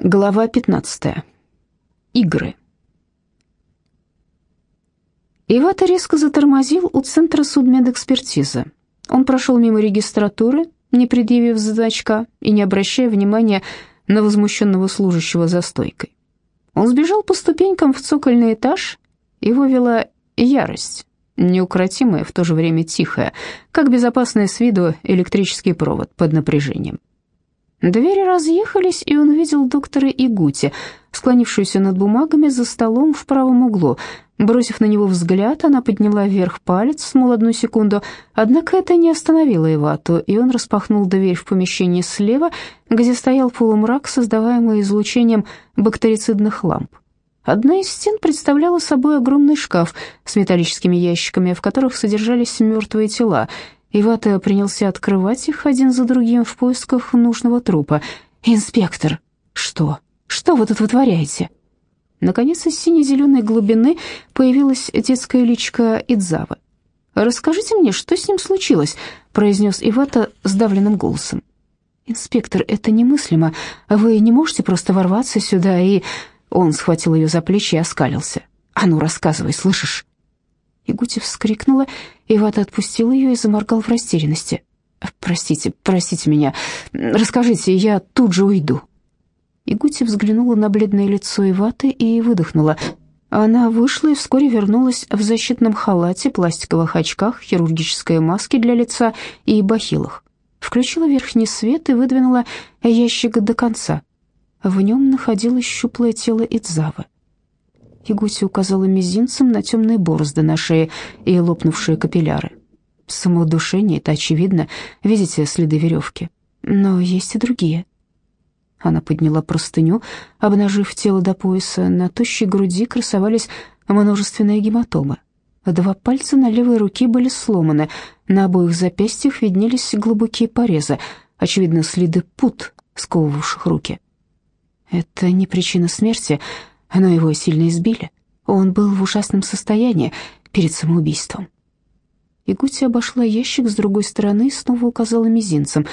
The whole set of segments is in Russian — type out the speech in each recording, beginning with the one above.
Глава 15. Игры. Ивата резко затормозил у центра судмедэкспертизы. Он прошел мимо регистратуры, не предъявив значка и не обращая внимания на возмущенного служащего за стойкой. Он сбежал по ступенькам в цокольный этаж, его вела ярость, неукротимая, в то же время тихая, как безопасный с виду электрический провод под напряжением. Двери разъехались, и он видел доктора Игути, склонившуюся над бумагами за столом в правом углу. Бросив на него взгляд, она подняла вверх палец, мол, одну секунду, однако это не остановило Ивату, и он распахнул дверь в помещение слева, где стоял полумрак, создаваемый излучением бактерицидных ламп. Одна из стен представляла собой огромный шкаф с металлическими ящиками, в которых содержались мертвые тела — Ивата принялся открывать их один за другим в поисках нужного трупа. «Инспектор!» «Что? Что вы тут вытворяете?» Наконец, из сине-зеленой глубины появилась детская личка Идзавы. «Расскажите мне, что с ним случилось?» — произнес Ивата сдавленным голосом. «Инспектор, это немыслимо. Вы не можете просто ворваться сюда и...» Он схватил ее за плечи и оскалился. «А ну, рассказывай, слышишь?» Игути вскрикнула, Ивата отпустил ее и заморгал в растерянности. «Простите, простите меня. Расскажите, я тут же уйду». Игути взглянула на бледное лицо Иваты и выдохнула. Она вышла и вскоре вернулась в защитном халате, пластиковых очках, хирургической маске для лица и бахилах. Включила верхний свет и выдвинула ящик до конца. В нем находилось щуплое тело Идзавы. Ягуси указала мизинцем на темные борозды на шее и лопнувшие капилляры. Самоудушение — это очевидно. Видите следы веревки? Но есть и другие. Она подняла простыню, обнажив тело до пояса. На тощей груди красовались множественные гематомы. Два пальца на левой руке были сломаны. На обоих запястьях виднелись глубокие порезы, очевидно, следы пут, сковывавших руки. Это не причина смерти, но его сильно избили. Он был в ужасном состоянии перед самоубийством. Игути обошла ящик с другой стороны и снова указала мизинцем.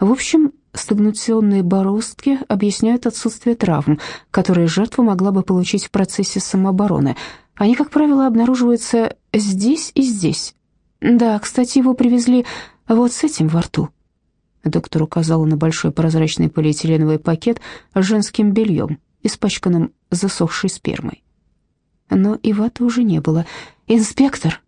В общем, стагнационные бороздки объясняют отсутствие травм, которые жертва могла бы получить в процессе самообороны. Они, как правило, обнаруживаются здесь и здесь. Да, кстати, его привезли вот с этим во рту. Доктор указала на большой прозрачный полиэтиленовый пакет с женским бельем, испачканным засохшей спермой. Но Ивата уже не было. «Инспектор!»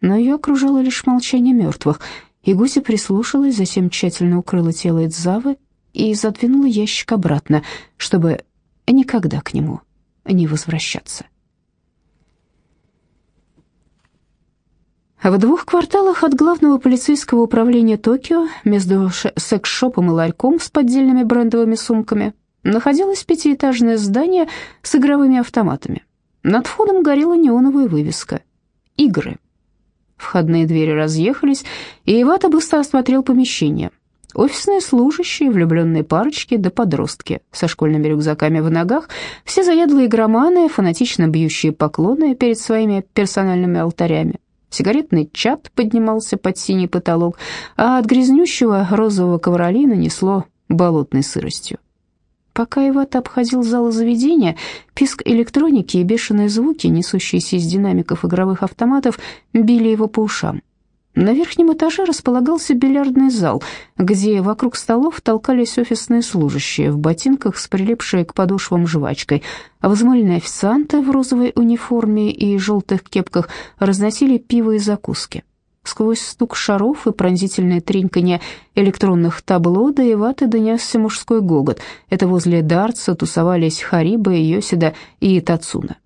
Но ее окружало лишь молчание мертвых, и Гуся прислушалась, затем тщательно укрыла тело Идзавы и задвинула ящик обратно, чтобы никогда к нему не возвращаться. В двух кварталах от главного полицейского управления Токио, между секс-шопом и ларьком с поддельными брендовыми сумками, находилось пятиэтажное здание с игровыми автоматами. Над входом горела неоновая вывеска «Игры». Входные двери разъехались, и Ивата быстро осмотрел помещение. Офисные служащие, влюбленные парочки да подростки со школьными рюкзаками в ногах, все заядлые игроманы, фанатично бьющие поклоны перед своими персональными алтарями. Сигаретный чат поднимался под синий потолок, а от грязнющего розового ковролина несло болотной сыростью. Пока Ивата обходил зал заведения, писк электроники и бешеные звуки, несущиеся из динамиков игровых автоматов, били его по ушам. На верхнем этаже располагался бильярдный зал, где вокруг столов толкались офисные служащие в ботинках с прилипшей к подошвам жвачкой, взмыленные официанты в розовой униформе и желтых кепках разносили пиво и закуски. Сквозь стук шаров и пронзительное треньканье электронных табло до Иваты донесся мужской гогот. Это возле Дартса тусовались Хариба, Йосида и Тацуна.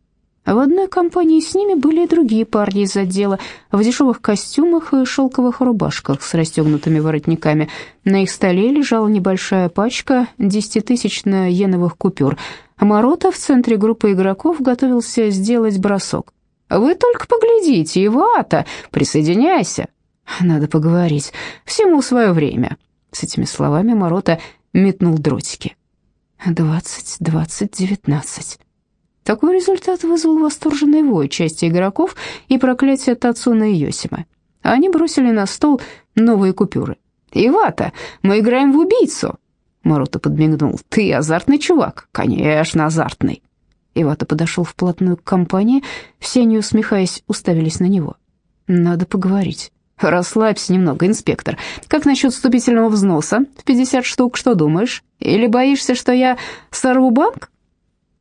В одной компании с ними были и другие парни из отдела в дешевых костюмах и шелковых рубашках с расстегнутыми воротниками. На их столе лежала небольшая пачка десятитысячно-йеновых купюр. Марота в центре группы игроков готовился сделать бросок. Вы только поглядите, Ивата, присоединяйся. Надо поговорить, всему свое время. С этими словами Морота метнул дротики. Двадцать, двадцать, девятнадцать. Такой результат вызвал восторженный вой части игроков и проклятие Тацуна и Йосима. Они бросили на стол новые купюры. «Ивата, мы играем в убийцу!» Марута подмигнул. «Ты азартный чувак?» «Конечно, азартный». Ивата подошел вплотную к компании, все они, усмехаясь, уставились на него. «Надо поговорить». «Расслабься немного, инспектор. Как насчет вступительного взноса? В 50 штук, что думаешь? Или боишься, что я сорву банк?»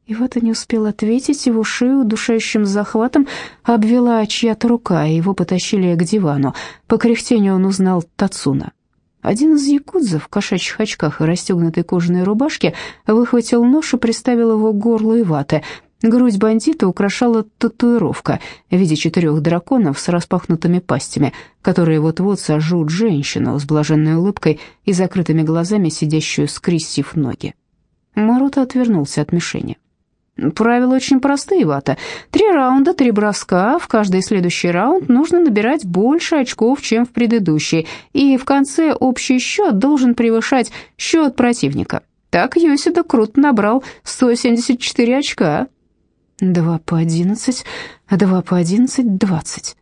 Ивата не успел ответить, его шею удушающим захватом обвела чья-то рука, и его потащили к дивану. По кряхтению он узнал Тацуна. Один из якудзов в кошачьих очках и расстегнутой кожаной рубашке выхватил нож и приставил его к горлу Иваты. Грудь бандита украшала татуировка в виде четырех драконов с распахнутыми пастями, которые вот-вот сожрут женщину с блаженной улыбкой и закрытыми глазами, сидящую, скрестив ноги. Марута отвернулся от мишени. Правила очень простые, Вата. Три раунда, три броска. В каждый следующий раунд нужно набирать больше очков, чем в предыдущий. И в конце общий счет должен превышать счет противника. Так Йосида круто набрал 174 очка. Два по одиннадцать, два по одиннадцать, двадцать.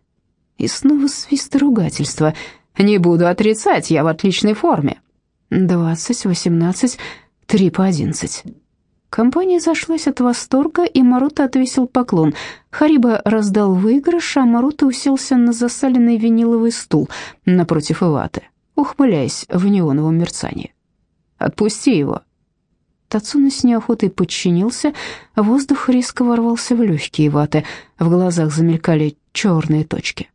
И снова свист ругательства. Не буду отрицать, я в отличной форме. Двадцать, восемнадцать, три по одиннадцать. Компания зашлась от восторга, и Марута отвесил поклон. Хариба раздал выигрыш, а Марута уселся на засаленный виниловый стул напротив Иваты, ухмыляясь в неоновом мерцании. «Отпусти его». Тацуна с неохотой подчинился, воздух резко ворвался в легкие Иваты, в глазах замелькали черные точки.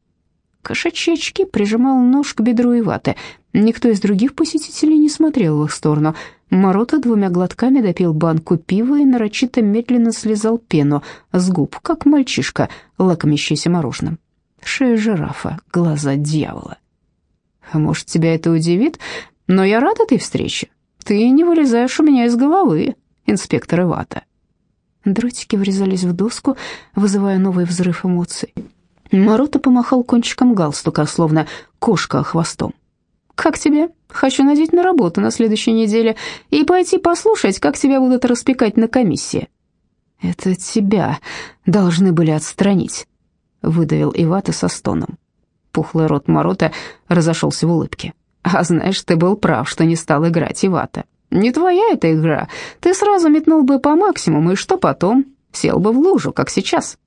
Кошачьи очки прижимал нож к бедру Иваты. Никто из других посетителей не смотрел в их сторону — Морота двумя глотками допил банку пива и нарочито медленно слезал пену с губ, как мальчишка, лакомящийся мороженым. Шея жирафа, глаза дьявола. «Может, тебя это удивит, но я рад этой встрече. Ты не вылезаешь у меня из головы, инспектор Ивата». Дротики врезались в доску, вызывая новый взрыв эмоций. Морота помахал кончиком галстука, словно кошка хвостом. «Как тебе? Хочу надеть на работу на следующей неделе и пойти послушать, как тебя будут распекать на комиссии». «Это тебя должны были отстранить», — выдавил Ивата со стоном. Пухлый рот Морота разошелся в улыбке. «А знаешь, ты был прав, что не стал играть, Ивата. Не твоя эта игра. Ты сразу метнул бы по максимуму, и что потом? Сел бы в лужу, как сейчас».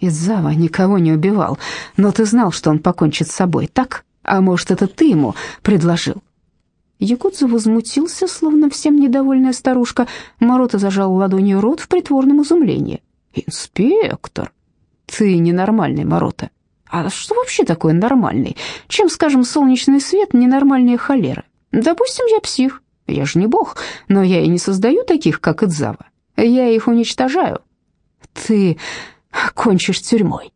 Иззава никого не убивал, но ты знал, что он покончит с собой, так? А может, это ты ему предложил?» Якудза возмутился, словно всем недовольная старушка. Морота зажал ладонью рот в притворном изумлении. «Инспектор, ты ненормальный, Морота. А что вообще такое нормальный? Чем, скажем, солнечный свет ненормальнее холеры? Допустим, я псих. Я же не бог, но я и не создаю таких, как Идзава. Я их уничтожаю. Ты кончишь тюрьмой».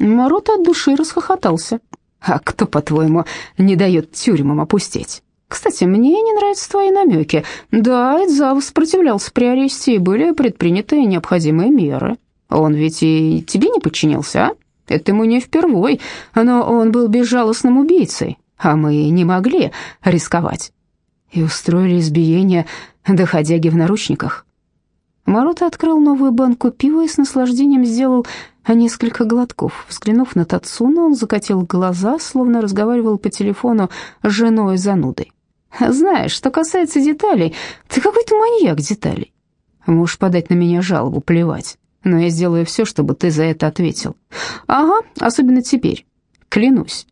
Морота от души расхохотался. А кто, по-твоему, не дает тюрьмам опустить? Кстати, мне не нравятся твои намеки. Да, Эдзав сопротивлялся при аресте, и были предприняты необходимые меры. Он ведь и тебе не подчинился, а? Это ему не впервой, но он был безжалостным убийцей, а мы не могли рисковать. И устроили избиение доходяги в наручниках. Марута открыл новую банку пива и с наслаждением сделал несколько глотков. Взглянув на Тацуна, он закатил глаза, словно разговаривал по телефону с женой занудой. «Знаешь, что касается деталей, ты какой-то маньяк деталей. Можешь подать на меня жалобу, плевать, но я сделаю все, чтобы ты за это ответил. Ага, особенно теперь, клянусь».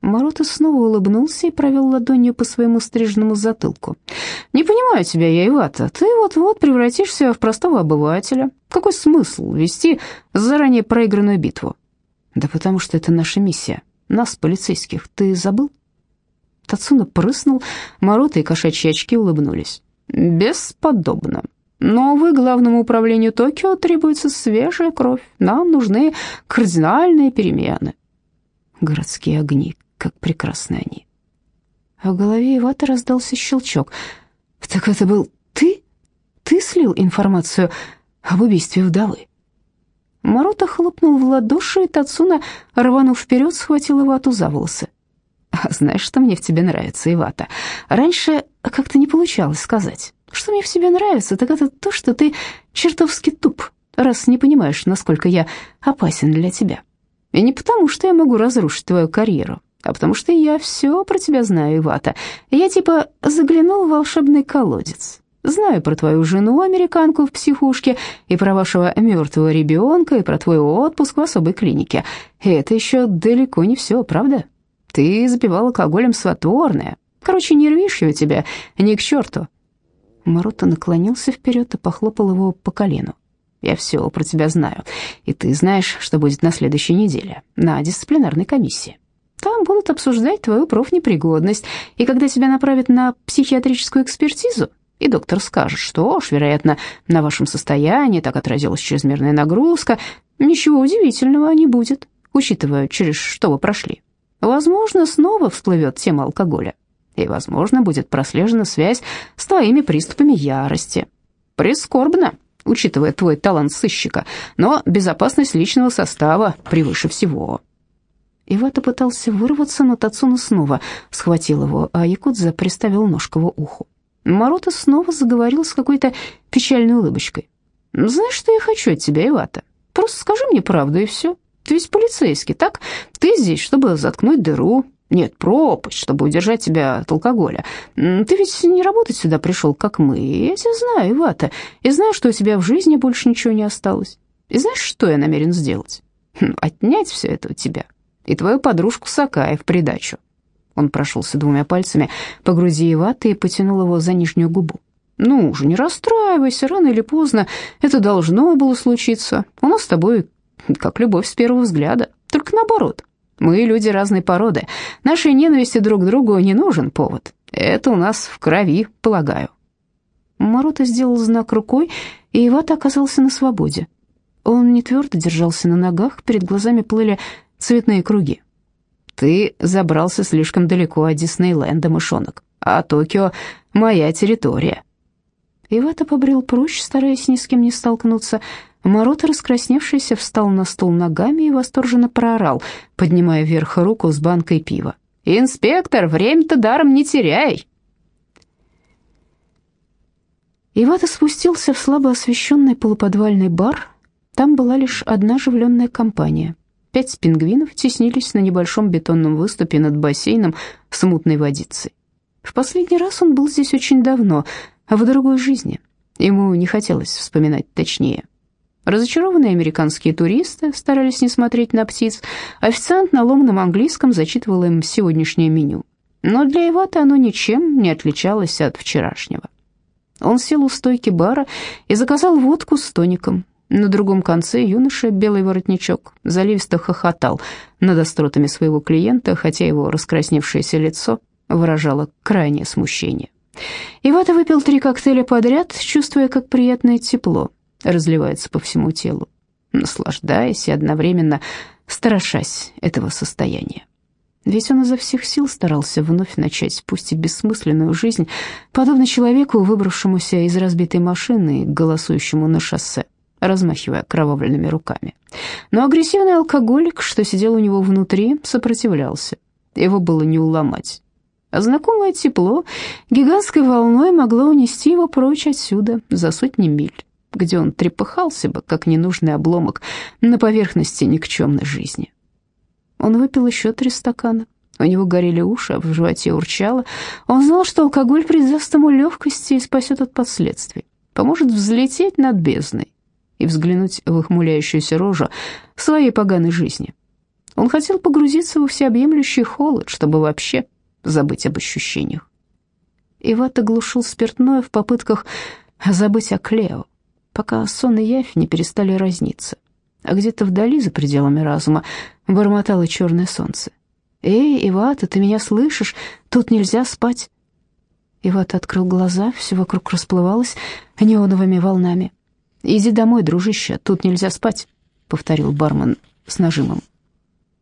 Марута снова улыбнулся и провел ладонью по своему стриженному затылку. «Не понимаю тебя, я Ивата. Ты вот-вот превратишься в простого обывателя. Какой смысл вести заранее проигранную битву?» «Да потому что это наша миссия. Нас, полицейских. Ты забыл?» Тацуна прыснул, Марута и кошачьи очки улыбнулись. «Бесподобно. Но вы главному управлению Токио требуется свежая кровь. Нам нужны кардинальные перемены». Городские огни, как прекрасны они. А в голове Ивата раздался щелчок. «Так это был ты? Ты слил информацию об убийстве вдовы?» Марута хлопнул в ладоши, и Тацуна, рванув вперед, схватил Ивату за волосы. «А знаешь, что мне в тебе нравится, Ивата? Раньше как-то не получалось сказать. Что мне в тебе нравится, так это то, что ты чертовски туп, раз не понимаешь, насколько я опасен для тебя. И не потому, что я могу разрушить твою карьеру. а потому что я все про тебя знаю, Ивата. Я типа заглянул в волшебный колодец. Знаю про твою жену, американку в психушке, и про вашего мертвого ребенка, и про твой отпуск в особой клинике. И это еще далеко не все, правда? Ты запивал алкоголем сватворное. Короче, не рвишь я тебя ни к черту». Марута наклонился вперед и похлопал его по колену. «Я все про тебя знаю, и ты знаешь, что будет на следующей неделе, на дисциплинарной комиссии. Там будут обсуждать твою профнепригодность, и когда тебя направят на психиатрическую экспертизу, и доктор скажет, что уж, вероятно, на вашем состоянии так отразилась чрезмерная нагрузка, ничего удивительного не будет, учитывая, через что вы прошли. Возможно, снова всплывет тема алкоголя, и, возможно, будет прослежена связь с твоими приступами ярости. Прискорбно, учитывая твой талант сыщика, но безопасность личного состава превыше всего. Ивата пытался вырваться, но Тацуна снова схватил его, а Якудза приставил нож к его уху. Марута снова заговорил с какой-то печальной улыбочкой. «Знаешь, что я хочу от тебя, Ивата? Просто скажи мне правду, и все. Ты ведь полицейский, так? Ты здесь, чтобы заткнуть дыру. Нет, пропасть, чтобы удержать тебя от алкоголя. Ты ведь не работать сюда пришел, как мы. Я тебя знаю, Ивата, и знаю, что у тебя в жизни больше ничего не осталось. И знаешь, что я намерен сделать? Хм, отнять все это у тебя и твою подружку Сакая в придачу. Он прошелся двумя пальцами по груди Иваты и потянул его за нижнюю губу. «Ну уже не расстраивайся, рано или поздно это должно было случиться. У нас с тобой как любовь с первого взгляда, только наоборот. Мы люди разной породы. Нашей ненависти друг к другу не нужен повод. Это у нас в крови, полагаю». Марота сделал знак рукой, и Ивата оказался на свободе. Он не твердо держался на ногах, перед глазами плыли цветные круги. Ты забрался слишком далеко от Диснейленда, мышонок, а Токио — моя территория». Ивата побрел прочь, стараясь ни с кем не столкнуться. Морота, раскрасневшийся, встал на стул ногами и восторженно проорал, поднимая вверх руку с банкой пива. «Инспектор, время-то даром не теряй!» Ивата спустился в слабо освещенный полуподвальный бар. Там была лишь одна оживленная компания — Пять пингвинов теснились на небольшом бетонном выступе над бассейном с мутной водицей. В последний раз он был здесь очень давно, а в другой жизни. Ему не хотелось вспоминать точнее. Разочарованные американские туристы старались не смотреть на птиц. Официант на ломаном английском зачитывал им сегодняшнее меню. Но для Ивата оно ничем не отличалось от вчерашнего. Он сел у стойки бара и заказал водку с тоником. На другом конце юноша, белый воротничок, заливисто хохотал над остротами своего клиента, хотя его раскрасневшееся лицо выражало крайнее смущение. Ивата выпил три коктейля подряд, чувствуя, как приятное тепло разливается по всему телу, наслаждаясь и одновременно страшась этого состояния. Ведь он изо всех сил старался вновь начать, пусть и бессмысленную жизнь, подобно человеку, выбравшемуся из разбитой машины и голосующему на шоссе размахивая кровавленными руками. Но агрессивный алкоголик, что сидел у него внутри, сопротивлялся. Его было не уломать. А знакомое тепло гигантской волной могло унести его прочь отсюда, за сотни миль, где он трепыхался бы, как ненужный обломок, на поверхности никчемной жизни. Он выпил еще три стакана. У него горели уши, а в животе урчало. Он знал, что алкоголь придаст ему легкости и спасет от последствий, поможет взлететь над бездной и взглянуть в их муляющуюся рожу своей поганой жизни. Он хотел погрузиться во всеобъемлющий холод, чтобы вообще забыть об ощущениях. Иват оглушил спиртное в попытках забыть о Клео, пока сон и явь не перестали разниться. А где-то вдали, за пределами разума, бормотало черное солнце. «Эй, Ивата, ты меня слышишь? Тут нельзя спать!» Иват открыл глаза, все вокруг расплывалось неоновыми волнами. «Иди домой, дружище, тут нельзя спать», — повторил бармен с нажимом.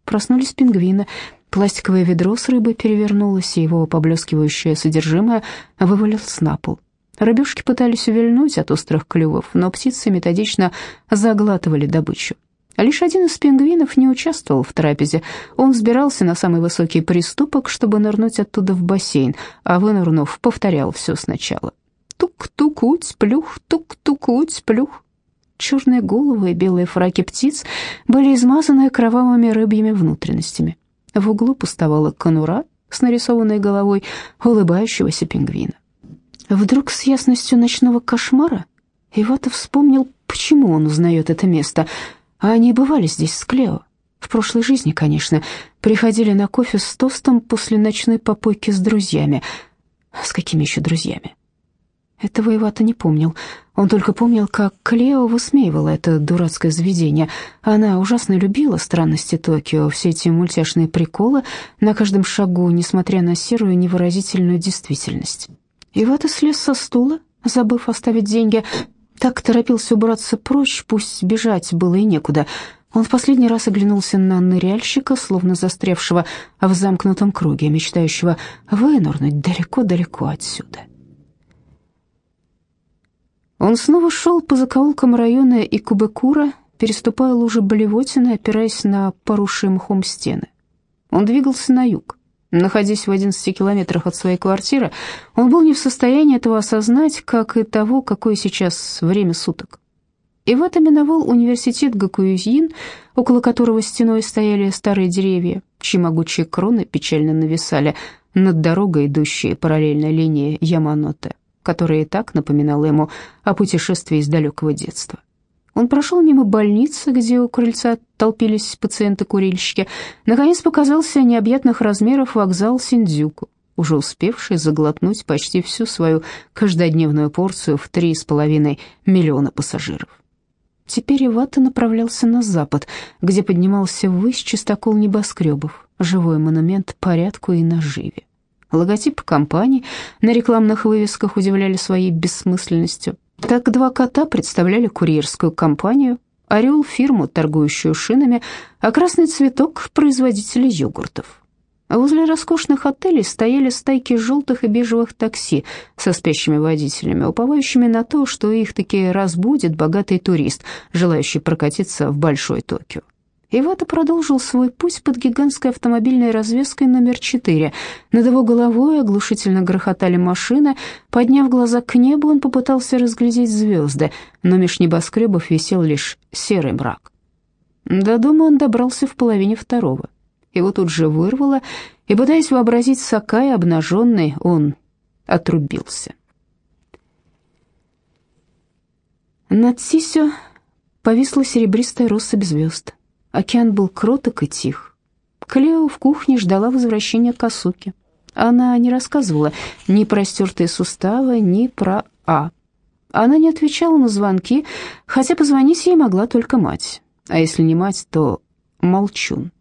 Проснулись пингвины. Пластиковое ведро с рыбой перевернулось, и его поблескивающее содержимое вывалилось на пол. Рыбешки пытались увильнуть от острых клювов, но птицы методично заглатывали добычу. Лишь один из пингвинов не участвовал в трапезе. Он взбирался на самый высокий приступок, чтобы нырнуть оттуда в бассейн, а вынырнув, повторял все сначала. Тук-тукуть, плюх, тук-тукуть, плюх. Черные головы и белые фраки птиц были измазаны кровавыми рыбьими внутренностями. В углу пустовала конура с нарисованной головой улыбающегося пингвина. Вдруг с ясностью ночного кошмара Ивата вспомнил, почему он узнает это место. А они бывали здесь с Клео. В прошлой жизни, конечно, приходили на кофе с тостом после ночной попойки с друзьями. С какими еще друзьями? Этого Ивата не помнил. Он только помнил, как Клео высмеивала это дурацкое заведение. Она ужасно любила странности Токио, все эти мультяшные приколы на каждом шагу, несмотря на серую невыразительную действительность. Ивата слез со стула, забыв оставить деньги. Так торопился убраться прочь, пусть бежать было и некуда. Он в последний раз оглянулся на ныряльщика, словно застрявшего в замкнутом круге, мечтающего вынырнуть далеко-далеко отсюда. Он снова шел по закоулкам района Икубекура, переступая лужи Болевотина, опираясь на поросшие мхом стены. Он двигался на юг. Находясь в 11 километрах от своей квартиры, он был не в состоянии этого осознать, как и того, какое сейчас время суток. И это миновал университет Гакуюзин, около которого стеной стояли старые деревья, чьи могучие кроны печально нависали над дорогой, идущей параллельно линии Яманоте которая и так напоминала ему о путешествии из далекого детства. Он прошел мимо больницы, где у крыльца толпились пациенты-курильщики. Наконец показался необъятных размеров вокзал Синдзюку, уже успевший заглотнуть почти всю свою каждодневную порцию в три с половиной миллиона пассажиров. Теперь Ивата направлялся на запад, где поднимался ввысь чистокол небоскребов, живой монумент порядку и наживе. Логотипы компании на рекламных вывесках удивляли своей бессмысленностью. Так два кота представляли курьерскую компанию, орел — фирму, торгующую шинами, а красный цветок — производителя йогуртов. возле роскошных отелей стояли стайки желтых и бежевых такси со спящими водителями, уповающими на то, что их таки разбудит богатый турист, желающий прокатиться в Большой Токио. Ивата продолжил свой путь под гигантской автомобильной развеской номер 4. Над его головой оглушительно грохотали машины. Подняв глаза к небу, он попытался разглядеть звезды, но меж небоскребов висел лишь серый мрак. До дома он добрался в половине второго. Его тут же вырвало, и, пытаясь вообразить Сакая обнаженный, он отрубился. Над Сисю повисла серебристая россыпь звезд. Океан был кроток и тих. Клео в кухне ждала возвращения Касуки. Она не рассказывала ни про стертые суставы, ни про А. Она не отвечала на звонки, хотя позвонить ей могла только мать. А если не мать, то молчун.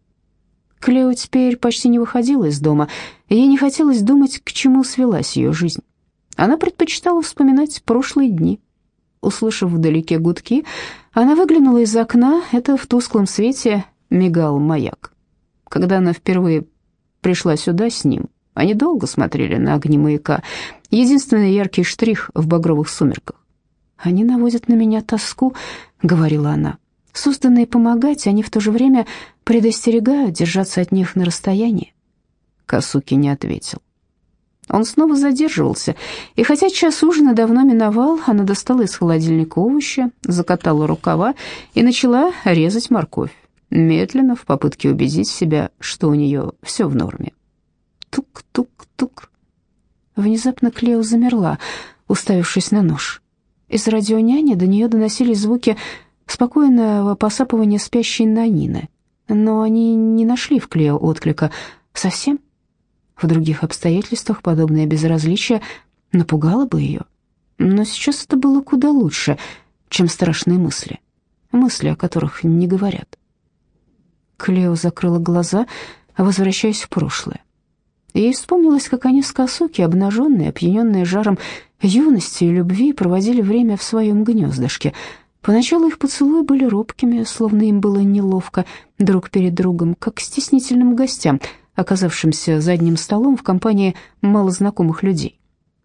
Клео теперь почти не выходила из дома, ей не хотелось думать, к чему свелась ее жизнь. Она предпочитала вспоминать прошлые дни. Услышав вдалеке гудки, она выглянула из окна, это в тусклом свете мигал маяк. Когда она впервые пришла сюда с ним, они долго смотрели на огни маяка, единственный яркий штрих в багровых сумерках. «Они наводят на меня тоску», — говорила она. «Созданные помогать, они в то же время предостерегают держаться от них на расстоянии». Касуки не ответил. Он снова задерживался, и хотя час ужина давно миновал, она достала из холодильника овощи, закатала рукава и начала резать морковь, медленно, в попытке убедить себя, что у нее все в норме. Тук-тук-тук. Внезапно Клео замерла, уставившись на нож. Из радионяни до нее доносились звуки спокойного посапывания спящей Нанины, но они не нашли в Клео отклика совсем. В других обстоятельствах подобное безразличие напугало бы ее. Но сейчас это было куда лучше, чем страшные мысли. Мысли, о которых не говорят. Клео закрыла глаза, возвращаясь в прошлое. Ей вспомнилось, как они с Косуки, обнаженные, опьяненные жаром юности и любви, проводили время в своем гнездышке. Поначалу их поцелуи были робкими, словно им было неловко друг перед другом, как стеснительным гостям — оказавшимся за одним столом в компании малознакомых людей.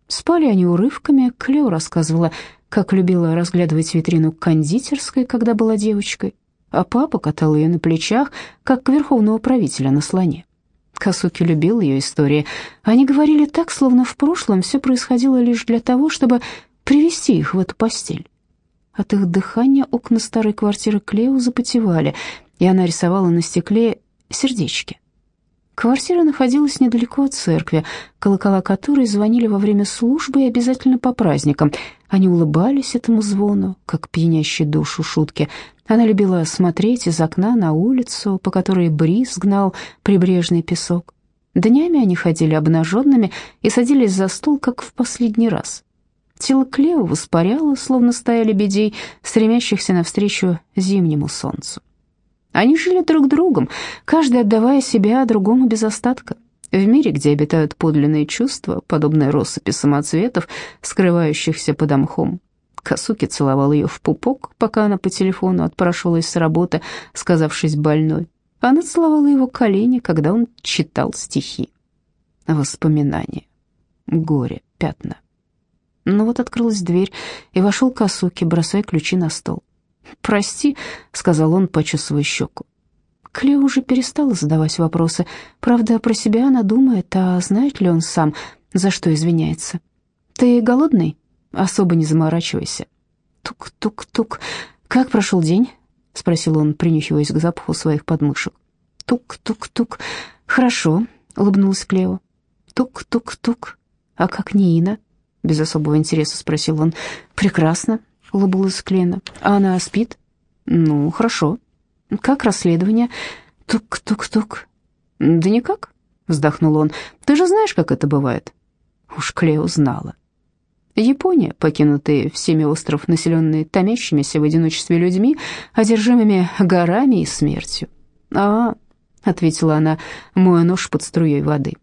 Спали они урывками, Клео рассказывала, как любила разглядывать витрину кондитерской, когда была девочкой, а папа катал ее на плечах, как верховного правителя на слоне. Касуки любил ее истории. Они говорили так, словно в прошлом все происходило лишь для того, чтобы привести их в эту постель. От их дыхания окна старой квартиры Клео запотевали, и она рисовала на стекле сердечки. Квартира находилась недалеко от церкви, колокола которой звонили во время службы и обязательно по праздникам. Они улыбались этому звону, как пьянящей душу шутки. Она любила смотреть из окна на улицу, по которой бриз гнал прибрежный песок. Днями они ходили обнаженными и садились за стол, как в последний раз. Тело Клео воспаряло, словно стая лебедей, стремящихся навстречу зимнему солнцу. Они жили друг другом, каждый отдавая себя другому без остатка. В мире, где обитают подлинные чувства, подобные россыпи самоцветов, скрывающихся под мхом. Касуки целовал ее в пупок, пока она по телефону отпрашивалась с работы, сказавшись больной. Она целовала его колени, когда он читал стихи. Воспоминания. Горе, пятна. Но вот открылась дверь, и вошел Касуки, бросая ключи на стол. «Прости», — сказал он, почесывая щеку. Клео уже перестала задавать вопросы. Правда, про себя она думает, а знает ли он сам, за что извиняется. «Ты голодный? Особо не заморачивайся». «Тук-тук-тук. Как прошел день?» — спросил он, принюхиваясь к запаху своих подмышек. «Тук-тук-тук. Хорошо», — улыбнулась Клео. «Тук-тук-тук. А как Нина?» — без особого интереса спросил он. «Прекрасно улыбалась Клена. «А она спит?» «Ну, хорошо. Как расследование?» «Тук-тук-тук». «Да никак», — вздохнул он. «Ты же знаешь, как это бывает?» Уж Клео знала. Япония, покинутый всеми остров, населенный томящимися в одиночестве людьми, одержимыми горами и смертью. «А, — ответила она, моя нож под струей воды.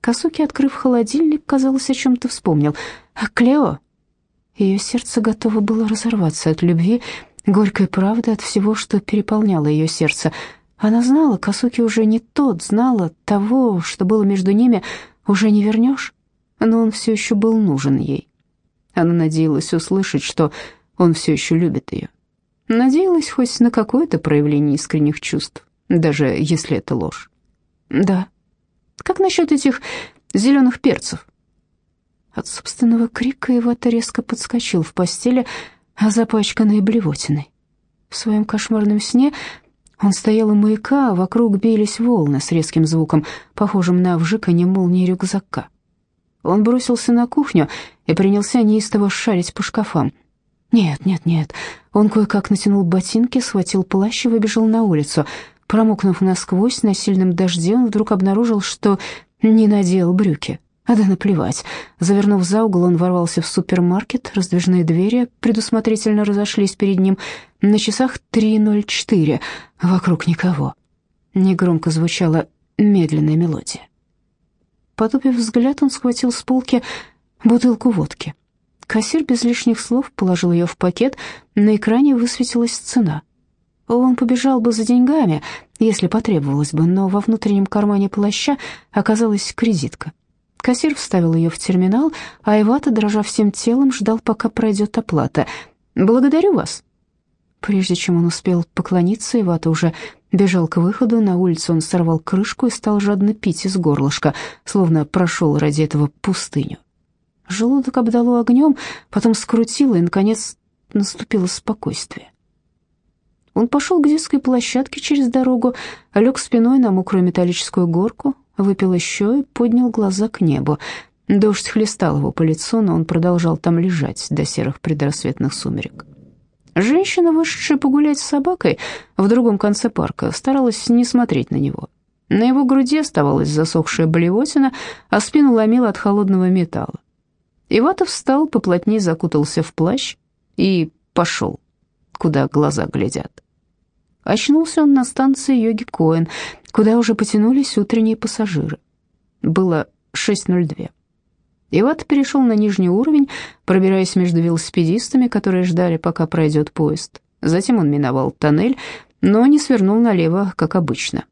Косуки, открыв холодильник, казалось, о чем-то вспомнил. «А Клео?» Ее сердце готово было разорваться от любви, горькой правды от всего, что переполняло ее сердце. Она знала, Касуки уже не тот, знала того, что было между ними, уже не вернешь, но он все еще был нужен ей. Она надеялась услышать, что он все еще любит ее. Надеялась хоть на какое-то проявление искренних чувств, даже если это ложь. Да. Как насчет этих зеленых перцев? От собственного крика Ивата резко подскочил в постели, а запачканной блевотиной. В своем кошмарном сне он стоял у маяка, а вокруг бились волны с резким звуком, похожим на вжиканье молнии рюкзака. Он бросился на кухню и принялся неистово шарить по шкафам. Нет, нет, нет. Он кое-как натянул ботинки, схватил плащ и выбежал на улицу. Промокнув насквозь на сильном дожде, он вдруг обнаружил, что не надел брюки. А да наплевать. Завернув за угол, он ворвался в супермаркет. Раздвижные двери предусмотрительно разошлись перед ним. На часах 3.04. Вокруг никого. Негромко звучала медленная мелодия. Потупив взгляд, он схватил с полки бутылку водки. Кассир без лишних слов положил ее в пакет. На экране высветилась цена. Он побежал бы за деньгами, если потребовалось бы, но во внутреннем кармане плаща оказалась кредитка. Кассир вставил ее в терминал, а Ивата, дрожа всем телом, ждал, пока пройдет оплата. «Благодарю вас». Прежде чем он успел поклониться, Ивата уже бежал к выходу. На улице он сорвал крышку и стал жадно пить из горлышка, словно прошел ради этого пустыню. Желудок обдало огнем, потом скрутило, и, наконец, наступило спокойствие. Он пошел к детской площадке через дорогу, лег спиной на мокрую металлическую горку, выпил еще и поднял глаза к небу. Дождь хлестал его по лицу, но он продолжал там лежать до серых предрассветных сумерек. Женщина, вышедшая погулять с собакой в другом конце парка, старалась не смотреть на него. На его груди оставалась засохшая болевотина, а спину ломила от холодного металла. Иватов встал, поплотнее закутался в плащ и пошел, куда глаза глядят. Очнулся он на станции Йоги Коэн, куда уже потянулись утренние пассажиры. Было 6.02. Иват перешел на нижний уровень, пробираясь между велосипедистами, которые ждали, пока пройдет поезд. Затем он миновал тоннель, но не свернул налево, как обычно.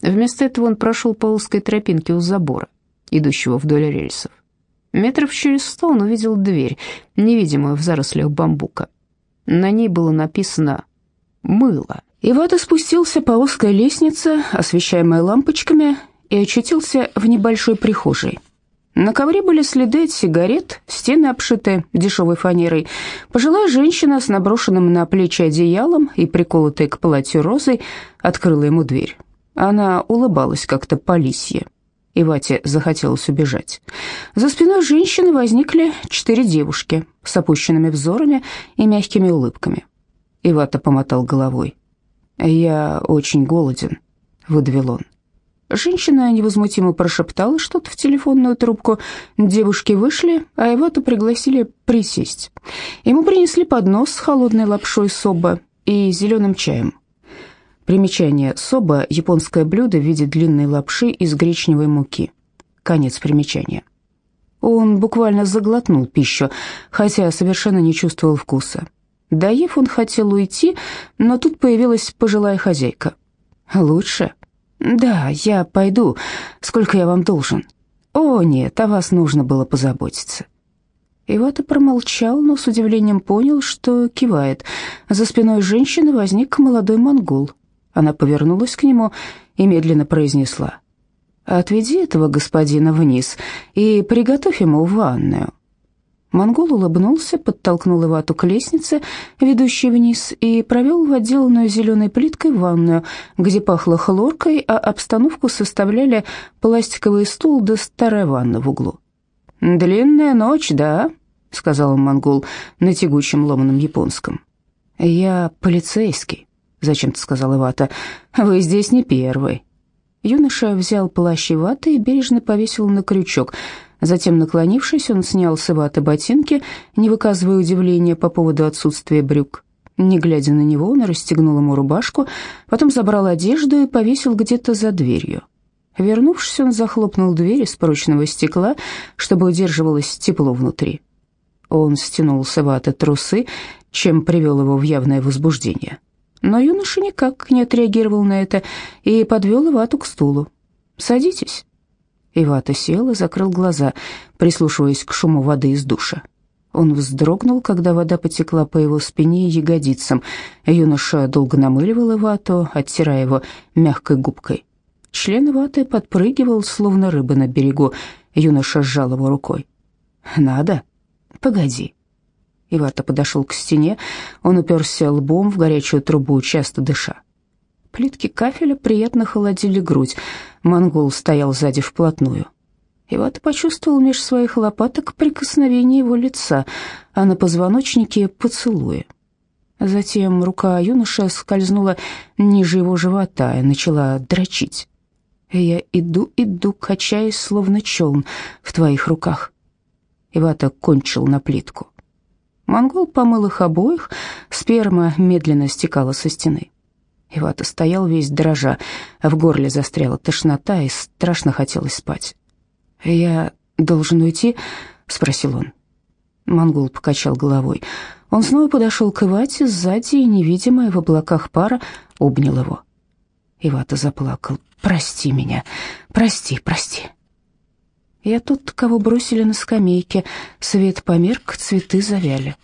Вместо этого он прошел по узкой тропинке у забора, идущего вдоль рельсов. Метров через сто он увидел дверь, невидимую в зарослях бамбука. На ней было написано «Мыло». Ивата спустился по узкой лестнице, освещаемой лампочками, и очутился в небольшой прихожей. На ковре были следы от сигарет, стены обшиты дешевой фанерой. Пожилая женщина с наброшенным на плечи одеялом и приколотой к платью розой открыла ему дверь. Она улыбалась как-то по лисье. Ивате захотелось убежать. За спиной женщины возникли четыре девушки с опущенными взорами и мягкими улыбками. Ивата помотал головой. «Я очень голоден», — выдавил он. Женщина невозмутимо прошептала что-то в телефонную трубку. Девушки вышли, а Ивату пригласили присесть. Ему принесли поднос с холодной лапшой соба и зеленым чаем. Примечание соба – японское блюдо в виде длинной лапши из гречневой муки. Конец примечания. Он буквально заглотнул пищу, хотя совершенно не чувствовал вкуса. Доев, он хотел уйти, но тут появилась пожилая хозяйка. «Лучше?» «Да, я пойду. Сколько я вам должен?» «О, нет, о вас нужно было позаботиться». Ивата промолчал, но с удивлением понял, что кивает. За спиной женщины возник молодой монгол. Она повернулась к нему и медленно произнесла. «Отведи этого господина вниз и приготовь ему ванную». Монгол улыбнулся, подтолкнул Ивату к лестнице, ведущей вниз, и провел в отделанную зеленой плиткой ванную, где пахло хлоркой, а обстановку составляли пластиковый стул да старая ванна в углу. «Длинная ночь, да?» — сказал монгол на тягучем ломаном японском. «Я полицейский», — зачем-то сказал Ивата. «Вы здесь не первый». Юноша взял плащ Ивата и бережно повесил на крючок — Затем, наклонившись, он снял с Ивата ботинки, не выказывая удивления по поводу отсутствия брюк. Не глядя на него, он расстегнул ему рубашку, потом забрал одежду и повесил где-то за дверью. Вернувшись, он захлопнул дверь из прочного стекла, чтобы удерживалось тепло внутри. Он стянул с Ивата трусы, чем привел его в явное возбуждение. Но юноша никак не отреагировал на это и подвел Ивату к стулу. «Садитесь». Ивата сел и закрыл глаза, прислушиваясь к шуму воды из душа. Он вздрогнул, когда вода потекла по его спине и ягодицам. Юноша долго намыливал Ивату, оттирая его мягкой губкой. Член Иваты подпрыгивал, словно рыба на берегу. Юноша сжал его рукой. «Надо? Погоди». Ивата подошел к стене, он уперся лбом в горячую трубу, часто дыша. Плитки кафеля приятно холодили грудь. Монгол стоял сзади вплотную. Ивата почувствовал меж своих лопаток прикосновение его лица, а на позвоночнике поцелуя. Затем рука юноши скользнула ниже его живота и начала дрочить. «Я иду, иду, качаясь, словно челн в твоих руках». Ивата кончил на плитку. Монгол помыл их обоих, сперма медленно стекала со стены. Ивата стоял весь дрожа, в горле застряла тошнота и страшно хотелось спать. «Я должен уйти?» — спросил он. Монгол покачал головой. Он снова подошел к Ивате сзади и, невидимая в облаках пара, обнял его. Ивата заплакал. «Прости меня, прости, прости». Я тот, кого бросили на скамейке. Свет померк, цветы завяли.